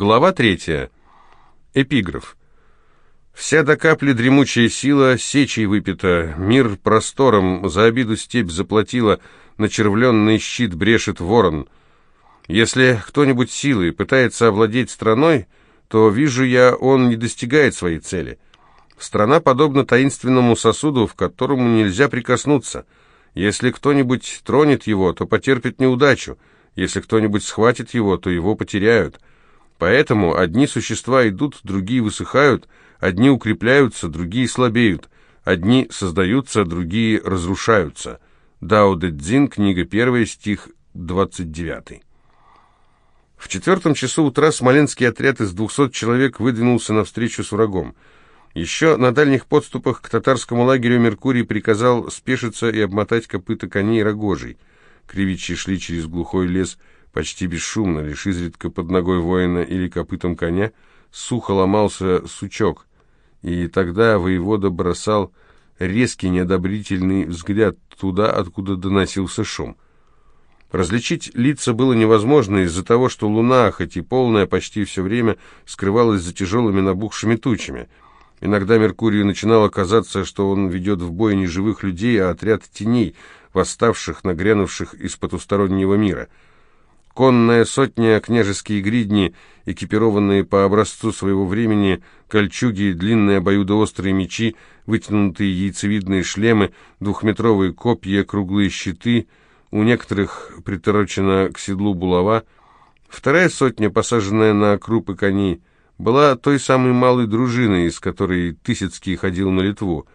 Глава третья. Эпиграф. «Вся до капли дремучая сила сечей выпита, мир простором, за обиду степь заплатила, Начервленный щит брешет ворон. Если кто-нибудь силой пытается овладеть страной, то, вижу я, он не достигает своей цели. Страна подобна таинственному сосуду, в которому нельзя прикоснуться. Если кто-нибудь тронет его, то потерпит неудачу, если кто-нибудь схватит его, то его потеряют». Поэтому одни существа идут, другие высыхают, одни укрепляются, другие слабеют, одни создаются, другие разрушаются. Дао Дэ Цзин, книга 1, стих 29. В четвертом часу утра смоленский отряд из 200 человек выдвинулся навстречу с врагом. Еще на дальних подступах к татарскому лагерю Меркурий приказал спешиться и обмотать копыта коней рогожей. Кривичи шли через глухой лес почти бесшумно, лишь изредка под ногой воина или копытом коня сухо ломался сучок, и тогда воевода бросал резкий неодобрительный взгляд туда, откуда доносился шум. Различить лица было невозможно из-за того, что луна, хоть и полная, почти все время скрывалась за тяжелыми набухшими тучами. Иногда Меркурию начинало казаться, что он ведет в бой не живых людей, а отряд теней, восставших, нагрянувших из потустороннего мира — Конная сотня, княжеские гридни, экипированные по образцу своего времени, кольчуги, длинные обоюдоострые мечи, вытянутые яйцевидные шлемы, двухметровые копья, круглые щиты, у некоторых приторочена к седлу булава. Вторая сотня, посаженная на крупы коней, была той самой малой дружиной, из которой Тысяцкий ходил на Литву.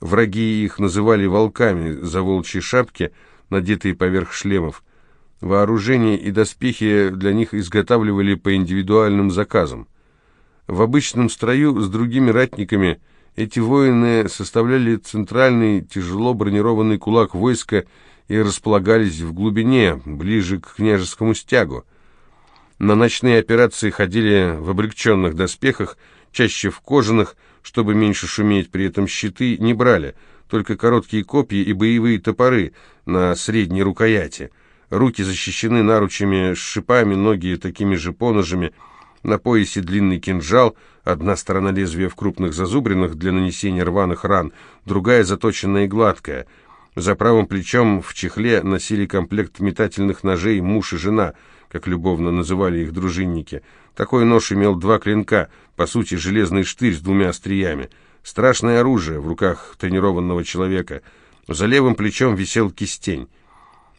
Враги их называли волками за волчьи шапки, надетые поверх шлемов – Вооружение и доспехи для них изготавливали по индивидуальным заказам. В обычном строю с другими ратниками эти воины составляли центральный тяжело бронированный кулак войска и располагались в глубине, ближе к княжескому стягу. На ночные операции ходили в облегченных доспехах, чаще в кожаных, чтобы меньше шуметь, при этом щиты не брали, только короткие копья и боевые топоры на средней рукояти – руки защищены наручами с шипами, ноги такими же поножами, на поясе длинный кинжал, одна сторона лезвия в крупных зазубринах для нанесения рваных ран, другая заточенная и гладкая. За правым плечом в чехле носили комплект метательных ножей муж и жена, как любовно называли их дружинники. Такой нож имел два клинка, по сути, железный штырь с двумя остриями. Страшное оружие в руках тренированного человека. За левым плечом висел кистень.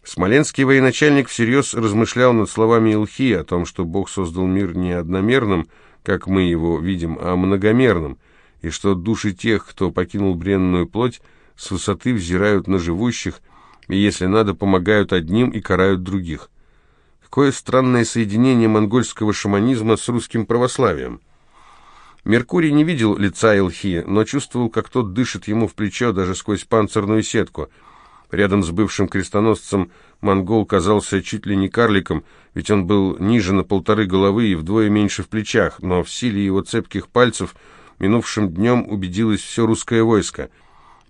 Смоленский военачальник всерьез размышлял над словами Илхи о том, что Бог создал мир не одномерным, как мы его видим, а многомерным, и что души тех, кто покинул бренную плоть, с высоты взирают на живущих, и, если надо, помогают одним и карают других. Какое странное соединение монгольского шаманизма с русским православием. Меркурий не видел лица Илхи, но чувствовал, как тот дышит ему в плечо даже сквозь панцирную сетку – Рядом с бывшим крестоносцем монгол казался чуть ли не карликом, ведь он был ниже на полторы головы и вдвое меньше в плечах, но в силе его цепких пальцев минувшим днем убедилось все русское войско.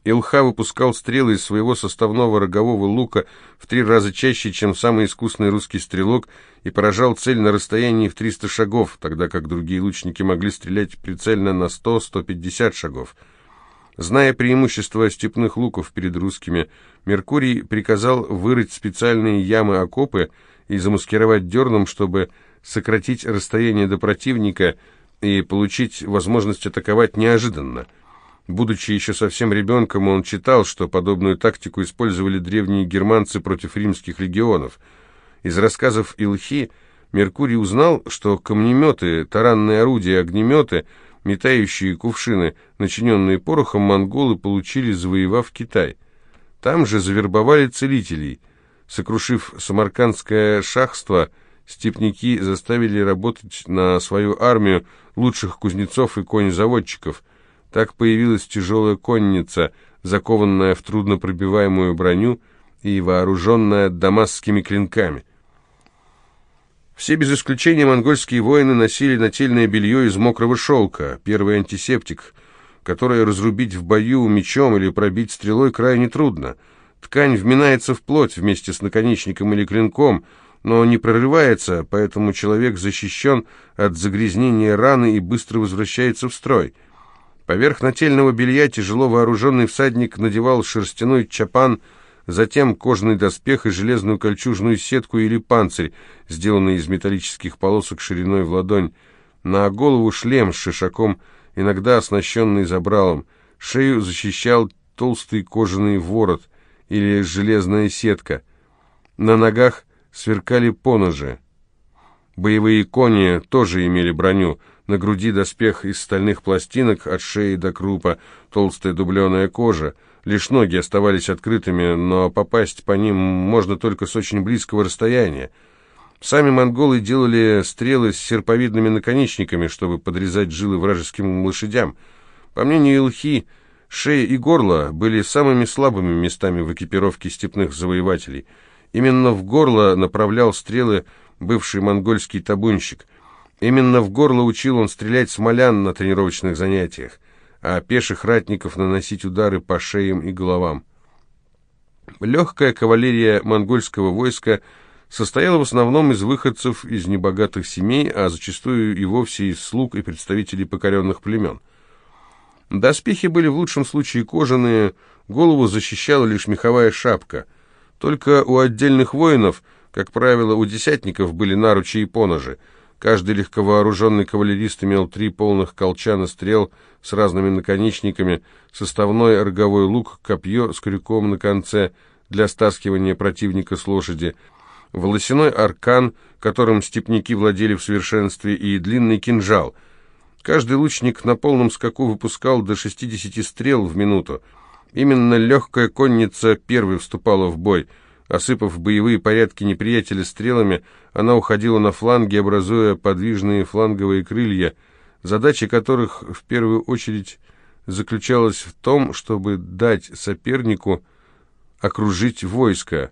Илха выпускал стрелы из своего составного рогового лука в три раза чаще, чем самый искусный русский стрелок, и поражал цель на расстоянии в 300 шагов, тогда как другие лучники могли стрелять прицельно на 100-150 шагов. Зная преимущество степных луков перед русскими, Меркурий приказал вырыть специальные ямы-окопы и замаскировать дерном, чтобы сократить расстояние до противника и получить возможность атаковать неожиданно. Будучи еще совсем ребенком, он читал, что подобную тактику использовали древние германцы против римских легионов. Из рассказов Илхи Меркурий узнал, что камнеметы, таранные орудия, огнеметы – метающие кувшины, начиненные порохом, монголы получили, завоевав Китай. Там же завербовали целителей. Сокрушив самаркандское шахство, степняки заставили работать на свою армию лучших кузнецов и конезаводчиков. Так появилась тяжелая конница, закованная в труднопробиваемую броню и вооруженная дамасскими клинками. Все без исключения монгольские воины носили нательное белье из мокрого шелка, первый антисептик, которое разрубить в бою мечом или пробить стрелой крайне трудно. Ткань вминается в плоть вместе с наконечником или клинком, но не прорывается, поэтому человек защищен от загрязнения раны и быстро возвращается в строй. Поверх нательного белья тяжело вооруженный всадник надевал шерстяной чапан – затем кожаный доспех и железную кольчужную сетку или панцирь, сделанный из металлических полосок шириной в ладонь, на голову шлем с шишаком, иногда оснащенный забралом, шею защищал толстый кожаный ворот или железная сетка, на ногах сверкали поножи. Боевые кони тоже имели броню, на груди доспех из стальных пластинок от шеи до крупа, толстая дубленая кожа — Лишь ноги оставались открытыми, но попасть по ним можно только с очень близкого расстояния. Сами монголы делали стрелы с серповидными наконечниками, чтобы подрезать жилы вражеским лошадям. По мнению Илхи, шея и горло были самыми слабыми местами в экипировке степных завоевателей. Именно в горло направлял стрелы бывший монгольский табунщик. Именно в горло учил он стрелять смолян на тренировочных занятиях а пеших ратников наносить удары по шеям и головам. Легкая кавалерия монгольского войска состояла в основном из выходцев из небогатых семей, а зачастую и вовсе из слуг и представителей покоренных племен. Доспехи были в лучшем случае кожаные, голову защищала лишь меховая шапка. Только у отдельных воинов, как правило, у десятников были наручи и поножи – Каждый легковооруженный кавалерист имел три полных колчана стрел с разными наконечниками, составной роговой лук, копье с крюком на конце для стаскивания противника с лошади, волосяной аркан, которым степники владели в совершенстве, и длинный кинжал. Каждый лучник на полном скаку выпускал до 60 стрел в минуту. Именно легкая конница первой вступала в бой – Осыпав боевые порядки неприятеля стрелами, она уходила на фланги, образуя подвижные фланговые крылья, задача которых в первую очередь заключалась в том, чтобы дать сопернику окружить войско,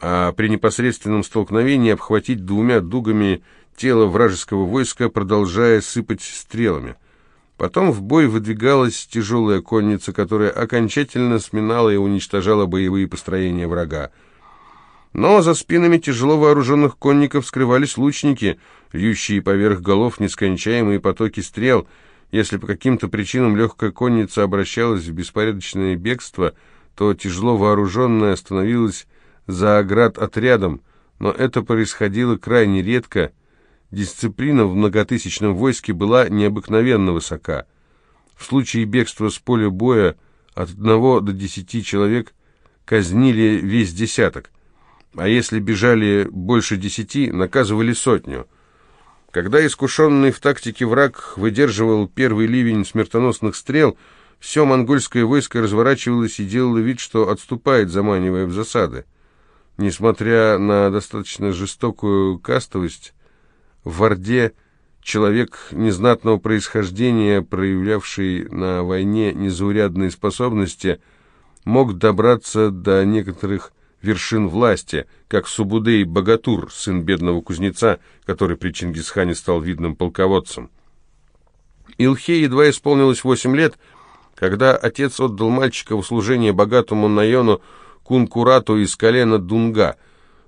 а при непосредственном столкновении обхватить двумя дугами тело вражеского войска, продолжая сыпать стрелами. Потом в бой выдвигалась тяжелая конница, которая окончательно сминала и уничтожала боевые построения врага. Но за спинами тяжело вооруженных конников скрывались лучники, льющие поверх голов нескончаемые потоки стрел. Если по каким-то причинам легкая конница обращалась в беспорядочное бегство, то тяжело вооруженная становилась за оград отрядом, но это происходило крайне редко. Дисциплина в многотысячном войске была необыкновенно высока. В случае бегства с поля боя от одного до десяти человек казнили весь десяток а если бежали больше десяти, наказывали сотню. Когда искушенный в тактике враг выдерживал первый ливень смертоносных стрел, все монгольское войско разворачивалось и делало вид, что отступает, заманивая в засады. Несмотря на достаточно жестокую кастовость, в Орде человек незнатного происхождения, проявлявший на войне незаурядные способности, мог добраться до некоторых вершин власти, как Субудей Богатур, сын бедного кузнеца, который при Чингисхане стал видным полководцем. Илхе едва исполнилось восемь лет, когда отец отдал мальчика в служение богатому наену Кункурату из колена Дунга.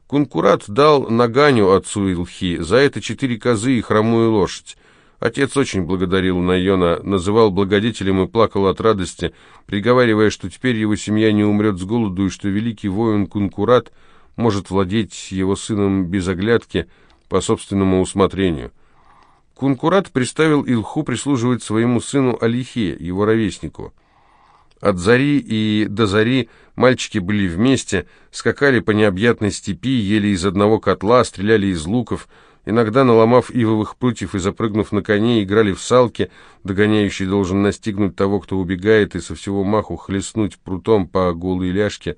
Кункурат дал Найону, отцу Илхи, за это четыре козы и хромую лошадь. Отец очень благодарил Найона, называл благодетелем и плакал от радости, приговаривая, что теперь его семья не умрет с голоду и что великий воин Кункурат может владеть его сыном без оглядки по собственному усмотрению. Кункурат приставил Илху прислуживать своему сыну Алихе, его ровеснику. От зари и до зари мальчики были вместе, скакали по необъятной степи, ели из одного котла, стреляли из луков – Иногда, наломав ивовых прутьев и запрыгнув на коней, играли в салки. Догоняющий должен настигнуть того, кто убегает, и со всего маху хлестнуть прутом по голой ляжке,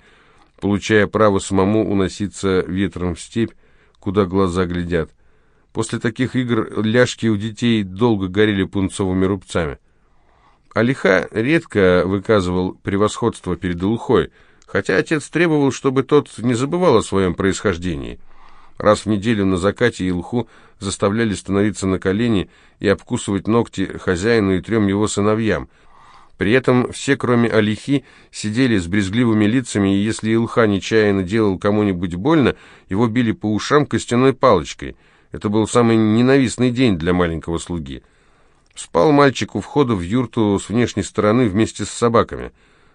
получая право самому уноситься ветром в степь, куда глаза глядят. После таких игр ляжки у детей долго горели пунцовыми рубцами. Алиха редко выказывал превосходство перед Лухой, хотя отец требовал, чтобы тот не забывал о своем происхождении – Раз в неделю на закате Елху заставляли становиться на колени и обкусывать ногти хозяину и трем его сыновьям. При этом все, кроме Алихи, сидели с брезгливыми лицами, и если Илха нечаянно делал кому-нибудь больно, его били по ушам костяной палочкой. Это был самый ненавистный день для маленького слуги. Спал мальчик у входа в юрту с внешней стороны вместе с собаками.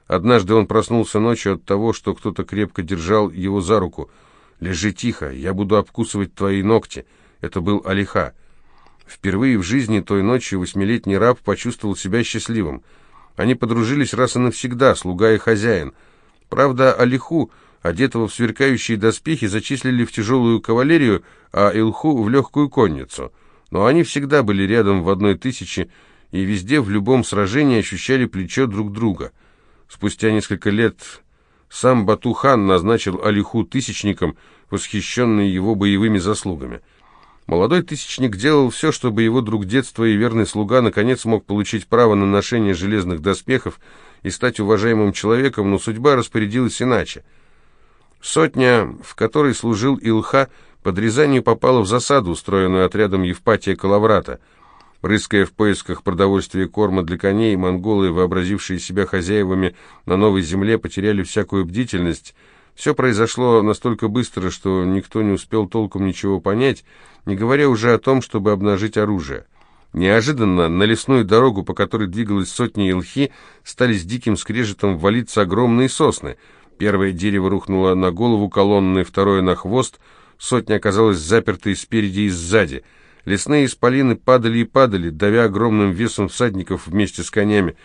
Однажды он проснулся ночью от того, что кто-то крепко держал его за руку – «Лежи тихо, я буду обкусывать твои ногти». Это был Алиха. Впервые в жизни той ночью восьмилетний раб почувствовал себя счастливым. Они подружились раз и навсегда, слуга и хозяин. Правда, Алиху, одетого в сверкающие доспехи, зачислили в тяжелую кавалерию, а Илху в легкую конницу. Но они всегда были рядом в одной тысяче, и везде в любом сражении ощущали плечо друг друга. Спустя несколько лет сам Бату-хан назначил Алиху тысячником, восхищенный его боевыми заслугами. Молодой тысячник делал все, чтобы его друг детства и верный слуга наконец мог получить право на ношение железных доспехов и стать уважаемым человеком, но судьба распорядилась иначе. Сотня, в которой служил Илха, под Рязанью попала в засаду, устроенную отрядом Евпатия Калаврата – Рыская в поисках продовольствия и корма для коней, монголы, вообразившие себя хозяевами на новой земле, потеряли всякую бдительность. Все произошло настолько быстро, что никто не успел толком ничего понять, не говоря уже о том, чтобы обнажить оружие. Неожиданно на лесную дорогу, по которой двигалась сотни елхи, стали с диким скрежетом валиться огромные сосны. Первое дерево рухнуло на голову колонны, второе на хвост, сотня оказалась запертой спереди и сзади — Лесные исполины падали и падали, давя огромным весом всадников вместе с конями.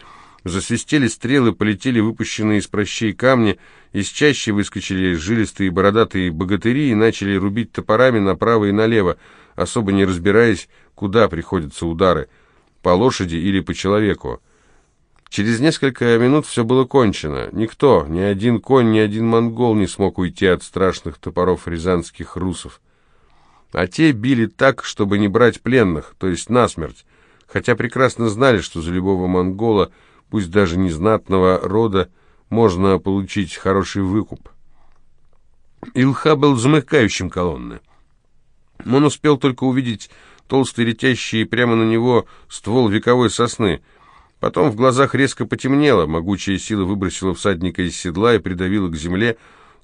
Засвистели стрелы, полетели выпущенные из прощей камни, из чаще выскочили жилистые бородатые богатыри и начали рубить топорами направо и налево, особо не разбираясь, куда приходятся удары — по лошади или по человеку. Через несколько минут все было кончено. Никто, ни один конь, ни один монгол не смог уйти от страшных топоров рязанских русов а те били так, чтобы не брать пленных, то есть насмерть, хотя прекрасно знали, что за любого монгола, пусть даже незнатного рода, можно получить хороший выкуп. Илха был замыкающим колонны. Он успел только увидеть толстый летящий прямо на него ствол вековой сосны. Потом в глазах резко потемнело, могучая сила выбросила всадника из седла и придавила к земле,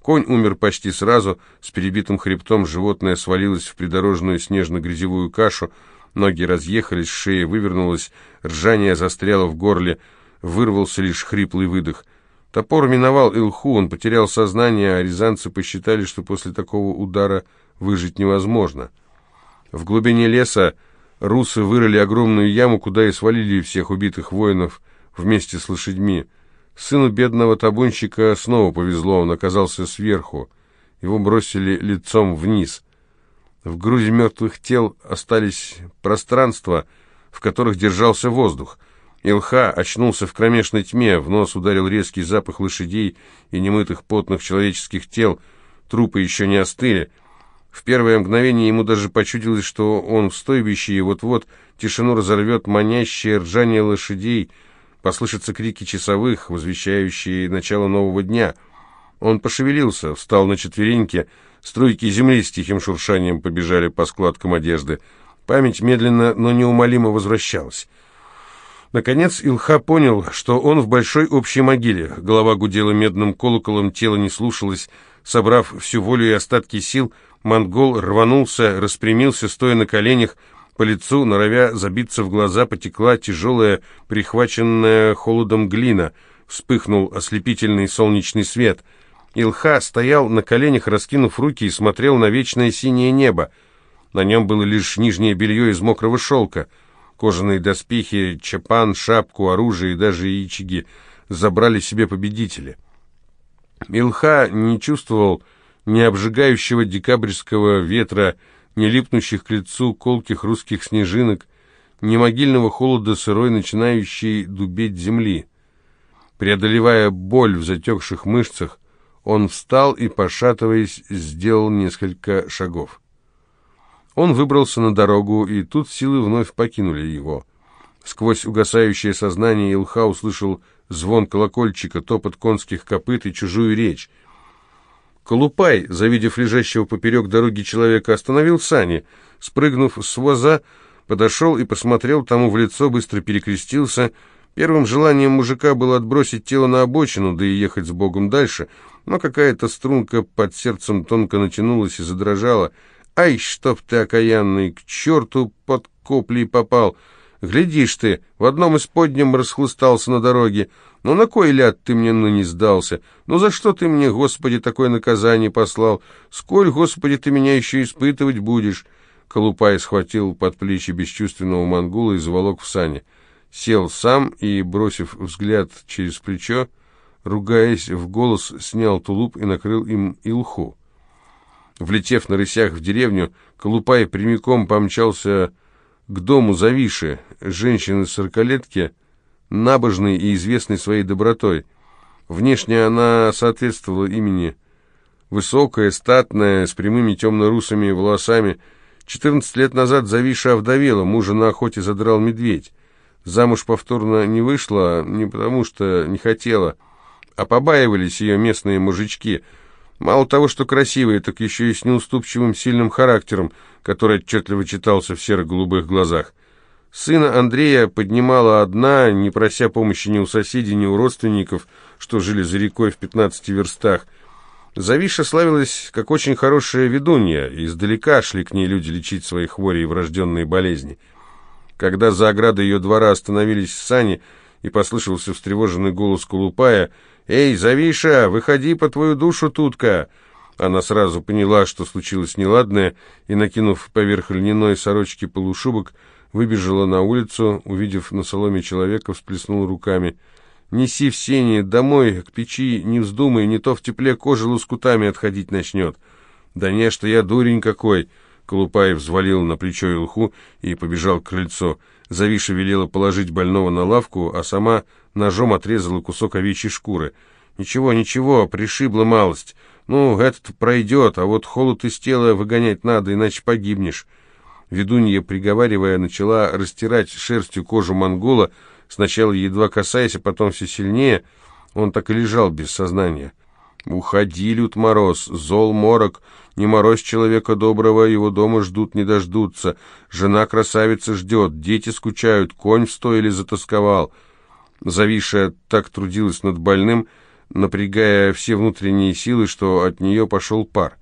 Конь умер почти сразу, с перебитым хребтом животное свалилось в придорожную снежно-грязевую кашу, ноги разъехались, шея вывернулась, ржание застряло в горле, вырвался лишь хриплый выдох. Топор миновал Илху, он потерял сознание, а рязанцы посчитали, что после такого удара выжить невозможно. В глубине леса русы вырыли огромную яму, куда и свалили всех убитых воинов вместе с лошадьми. Сыну бедного табунщика снова повезло, он оказался сверху. Его бросили лицом вниз. В грузе мертвых тел остались пространства, в которых держался воздух. Илха очнулся в кромешной тьме, в нос ударил резкий запах лошадей и немытых потных человеческих тел. Трупы еще не остыли. В первое мгновение ему даже почудилось, что он в стойбище, и вот-вот тишину разорвет манящее ржание лошадей — Послышатся крики часовых, возвещающие начало нового дня. Он пошевелился, встал на четвереньки, струйки земли с тихим шуршанием побежали по складкам одежды. Память медленно, но неумолимо возвращалась. Наконец Илха понял, что он в большой общей могиле. Голова гудела медным колоколом, тело не слушалось. Собрав всю волю и остатки сил, монгол рванулся, распрямился, стоя на коленях, по лицу, норовя забиться в глаза, потекла тяжелая, прихваченная холодом глина. Вспыхнул ослепительный солнечный свет. Илха стоял на коленях, раскинув руки, и смотрел на вечное синее небо. На нем было лишь нижнее белье из мокрого шелка. Кожаные доспехи, чапан, шапку, оружие и даже ячиги забрали себе победители. Илха не чувствовал ни обжигающего декабрьского ветра, не липнущих к лицу колких русских снежинок, ни могильного холода сырой, начинающей дубеть земли. Преодолевая боль в затекших мышцах, он встал и, пошатываясь, сделал несколько шагов. Он выбрался на дорогу, и тут силы вновь покинули его. Сквозь угасающее сознание Илха услышал звон колокольчика, топот конских копыт и чужую речь — Колупай, завидев лежащего поперек дороги человека, остановил сани, спрыгнув с воза, подошел и посмотрел тому в лицо, быстро перекрестился. Первым желанием мужика было отбросить тело на обочину, да и ехать с Богом дальше, но какая-то струнка под сердцем тонко натянулась и задрожала. «Ай, чтоб ты, окаянный, к черту под коплей попал!» Глядишь ты, в одном из подням расхлыстался на дороге. Ну на кой ляд ты мне ныне сдался? Ну за что ты мне, Господи, такое наказание послал? Сколь, Господи, ты меня еще испытывать будешь?» Колупай схватил под плечи бесчувственного монгула и заволок в сани. Сел сам и, бросив взгляд через плечо, ругаясь в голос, снял тулуп и накрыл им илху. Влетев на рысях в деревню, Колупай прямиком помчался к дому Завиши, женщины-сорокалетки, набожной и известной своей добротой. Внешне она соответствовала имени. Высокая, статная, с прямыми темно-русыми волосами. 14 лет назад Завиша овдовела, мужа на охоте задрал медведь. Замуж повторно не вышла, не потому что не хотела, а побаивались ее местные мужички. Мало того, что красивые, так еще и с неуступчивым сильным характером – который отчетливо читался в серо-голубых глазах. Сына Андрея поднимала одна, не прося помощи ни у соседей, ни у родственников, что жили за рекой в 15 верстах. Завиша славилась как очень хорошая ведунья, и издалека шли к ней люди лечить свои хвори и врожденные болезни. Когда за оградой ее двора остановились сани, и послышался встревоженный голос кулупая: «Эй, Завиша, выходи по твою душу, тутка!» Она сразу поняла, что случилось неладное, и, накинув поверх льняной сорочки полушубок, выбежала на улицу, увидев на соломе человека, всплеснула руками. «Неси в сене, домой, к печи, не вздумай, не то в тепле кожа лоскутами отходить начнет». «Да не, что я дурень какой!» Колупаев взвалил на плечо Илху и побежал к крыльцу. Завиша велела положить больного на лавку, а сама ножом отрезала кусок овечьей шкуры. «Ничего, ничего, пришибла малость». Ну, этот пройдет, а вот холод из тела выгонять надо, иначе погибнешь. Ведунья, приговаривая, начала растирать шерстью кожу монгола, сначала едва касаясь, а потом все сильнее. Он так и лежал без сознания. «Уходи, Лют Мороз, зол морок, не морозь человека доброго, его дома ждут, не дождутся, жена красавица ждет, дети скучают, конь в стойле затасковал». Завиша так трудилась над больным, — напрягая все внутренние силы, что от нее пошел пар.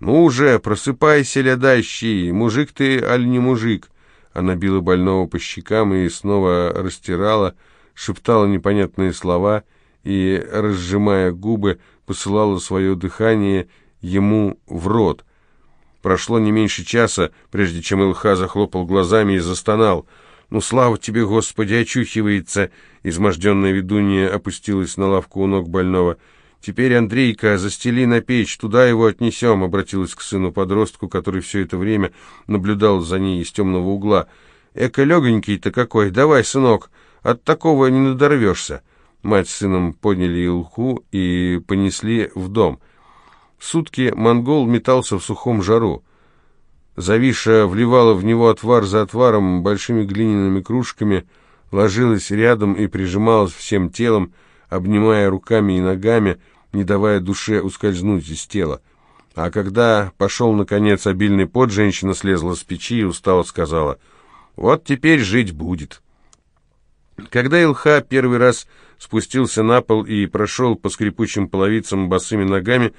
«Ну уже просыпайся, лядащий! Мужик ты, аль не мужик!» Она била больного по щекам и снова растирала, шептала непонятные слова и, разжимая губы, посылала свое дыхание ему в рот. Прошло не меньше часа, прежде чем Илха захлопал глазами и застонал — «Ну, слава тебе, Господи, очухивается!» Изможденная ведунья опустилась на лавку у ног больного. «Теперь, Андрейка, застели на печь, туда его отнесем», — обратилась к сыну-подростку, который все это время наблюдал за ней из темного угла. «Эко легонький-то какой! Давай, сынок, от такого не надорвешься!» Мать с сыном подняли илху и понесли в дом. Сутки монгол метался в сухом жару. Завиша вливала в него отвар за отваром большими глиняными кружками, ложилась рядом и прижималась всем телом, обнимая руками и ногами, не давая душе ускользнуть из тела. А когда пошел, наконец, обильный пот, женщина слезла с печи и устало сказала, «Вот теперь жить будет». Когда Илха первый раз спустился на пол и прошел по скрипучим половицам босыми ногами,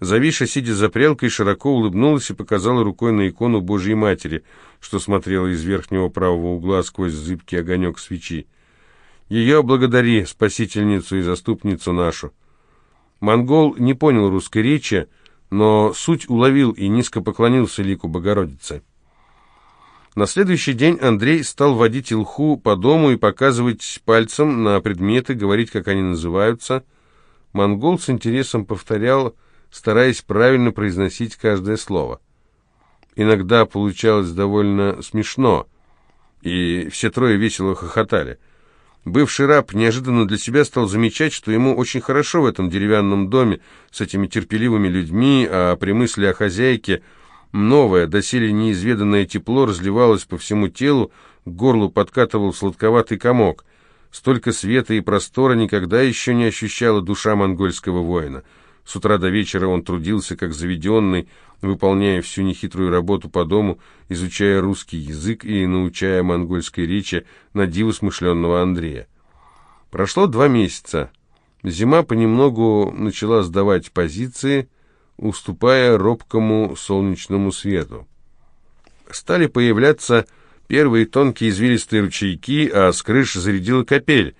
Завиша, сидя за прялкой, широко улыбнулась и показала рукой на икону Божьей Матери, что смотрела из верхнего правого угла сквозь зыбкий огонек свечи. «Ее благодари, спасительницу и заступницу нашу». Монгол не понял русской речи, но суть уловил и низко поклонился лику Богородицы. На следующий день Андрей стал водить Илху по дому и показывать пальцем на предметы, говорить, как они называются. Монгол с интересом повторял стараясь правильно произносить каждое слово. Иногда получалось довольно смешно, и все трое весело хохотали. Бывший раб неожиданно для себя стал замечать, что ему очень хорошо в этом деревянном доме с этими терпеливыми людьми, а при мысли о хозяйке новое, доселе неизведанное тепло разливалось по всему телу, к горлу подкатывал сладковатый комок. Столько света и простора никогда еще не ощущала душа монгольского воина — с утра до вечера он трудился, как заведенный, выполняя всю нехитрую работу по дому, изучая русский язык и научая монгольской речи на диву смышленного Андрея. Прошло два месяца. Зима понемногу начала сдавать позиции, уступая робкому солнечному свету. Стали появляться первые тонкие извилистые ручейки, а с крыши зарядила капель.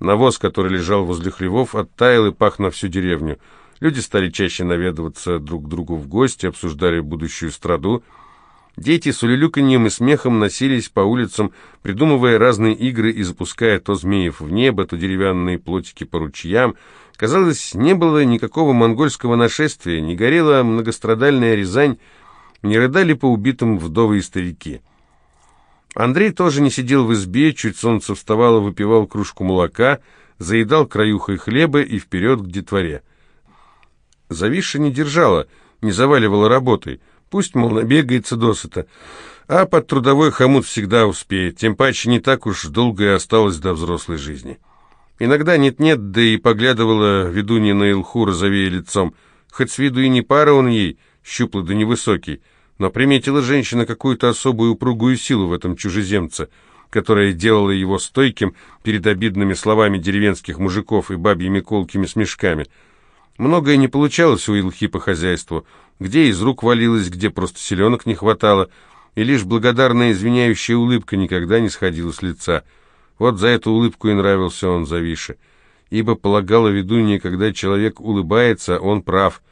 Навоз, который лежал возле хлевов, оттаял и пах на всю деревню – Люди стали чаще наведываться друг к другу в гости, обсуждали будущую страду. Дети с улюлюканьем и смехом носились по улицам, придумывая разные игры и запуская то змеев в небо, то деревянные плотики по ручьям. Казалось, не было никакого монгольского нашествия, не горела многострадальная Рязань, не рыдали по убитым вдовы и старики. Андрей тоже не сидел в избе, чуть солнце вставало, выпивал кружку молока, заедал краюхой хлеба и вперед к детворе. Завиша не держала, не заваливала работой. Пусть, мол, набегается досыта. А под трудовой хомут всегда успеет, тем паче не так уж долго и осталось до взрослой жизни. Иногда нет-нет, да и поглядывала ведунья на Илху розовее лицом. Хоть с виду и не пара он ей, щуплый да невысокий, но приметила женщина какую-то особую упругую силу в этом чужеземце, которая делала его стойким перед обидными словами деревенских мужиков и бабьими колкими смешками — Многое не получалось у Илхи по хозяйству, где из рук валилось, где просто селенок не хватало, и лишь благодарная извиняющая улыбка никогда не сходила с лица. Вот за эту улыбку и нравился он Завише, ибо полагала ведунья, когда человек улыбается, он прав,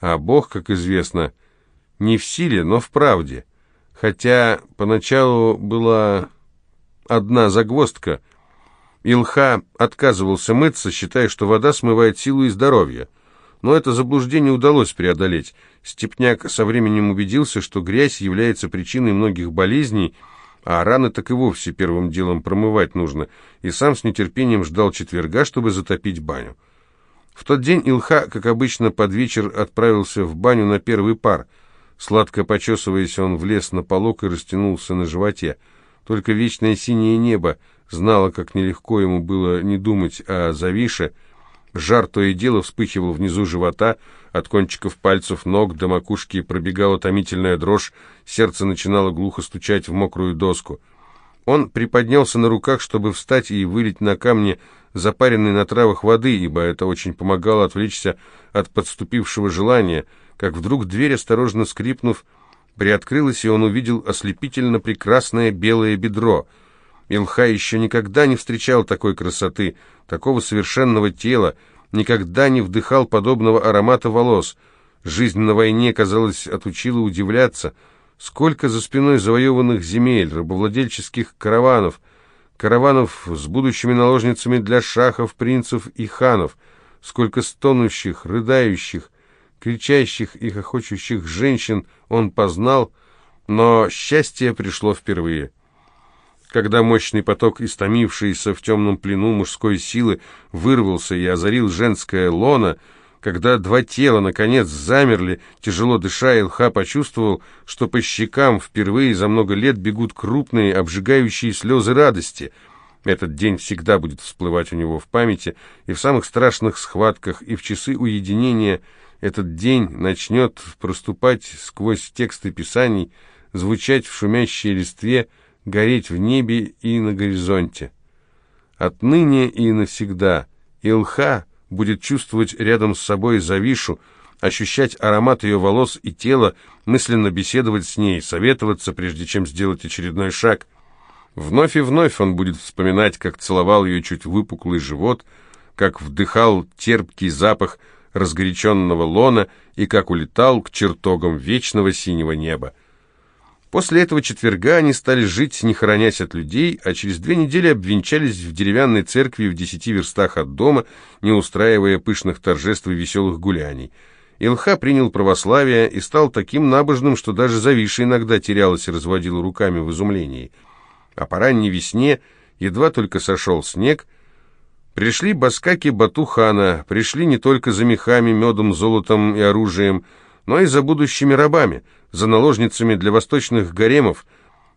а Бог, как известно, не в силе, но в правде. Хотя поначалу была одна загвоздка. Илха отказывался мыться, считая, что вода смывает силу и здоровье — но это заблуждение удалось преодолеть. Степняк со временем убедился, что грязь является причиной многих болезней, а раны так и вовсе первым делом промывать нужно, и сам с нетерпением ждал четверга, чтобы затопить баню. В тот день Илха, как обычно, под вечер отправился в баню на первый пар. Сладко почесываясь, он влез на полок и растянулся на животе. Только вечное синее небо знало, как нелегко ему было не думать о Завише, Жар то и дело вспыхивал внизу живота, от кончиков пальцев ног до макушки пробегала томительная дрожь, сердце начинало глухо стучать в мокрую доску. Он приподнялся на руках, чтобы встать и вылить на камни запаренной на травах воды, ибо это очень помогало отвлечься от подступившего желания, как вдруг дверь, осторожно скрипнув, приоткрылась, и он увидел ослепительно прекрасное белое бедро — Илха еще никогда не встречал такой красоты, такого совершенного тела, никогда не вдыхал подобного аромата волос. Жизнь на войне, казалось, отучила удивляться, сколько за спиной завоеванных земель, рабовладельческих караванов, караванов с будущими наложницами для шахов, принцев и ханов, сколько стонущих, рыдающих, кричащих и хохочущих женщин он познал, но счастье пришло впервые. Когда мощный поток, истомившийся в темном плену мужской силы, вырвался и озарил женское лоно, когда два тела, наконец, замерли, тяжело дыша, Илха почувствовал, что по щекам впервые за много лет бегут крупные, обжигающие слезы радости. Этот день всегда будет всплывать у него в памяти, и в самых страшных схватках, и в часы уединения этот день начнет проступать сквозь тексты писаний, звучать в шумящей листве, гореть в небе и на горизонте. Отныне и навсегда Илха будет чувствовать рядом с собой Завишу, ощущать аромат ее волос и тела, мысленно беседовать с ней, советоваться, прежде чем сделать очередной шаг. Вновь и вновь он будет вспоминать, как целовал ее чуть выпуклый живот, как вдыхал терпкий запах разгоряченного лона и как улетал к чертогам вечного синего неба. После этого четверга они стали жить, не хоронясь от людей, а через две недели обвенчались в деревянной церкви в десяти верстах от дома, не устраивая пышных торжеств и веселых гуляний. Илха принял православие и стал таким набожным, что даже Завиша иногда терялась и разводила руками в изумлении. А по ранней весне, едва только сошел снег, пришли баскаки Батухана, пришли не только за мехами, медом, золотом и оружием, но и за будущими рабами — за наложницами для восточных гаремов,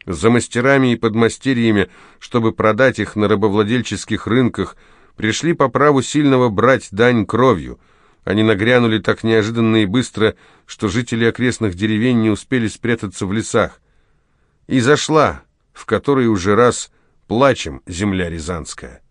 за мастерами и подмастерьями, чтобы продать их на рабовладельческих рынках, пришли по праву сильного брать дань кровью. Они нагрянули так неожиданно и быстро, что жители окрестных деревень не успели спрятаться в лесах. И зашла, в которой уже раз плачем земля Рязанская.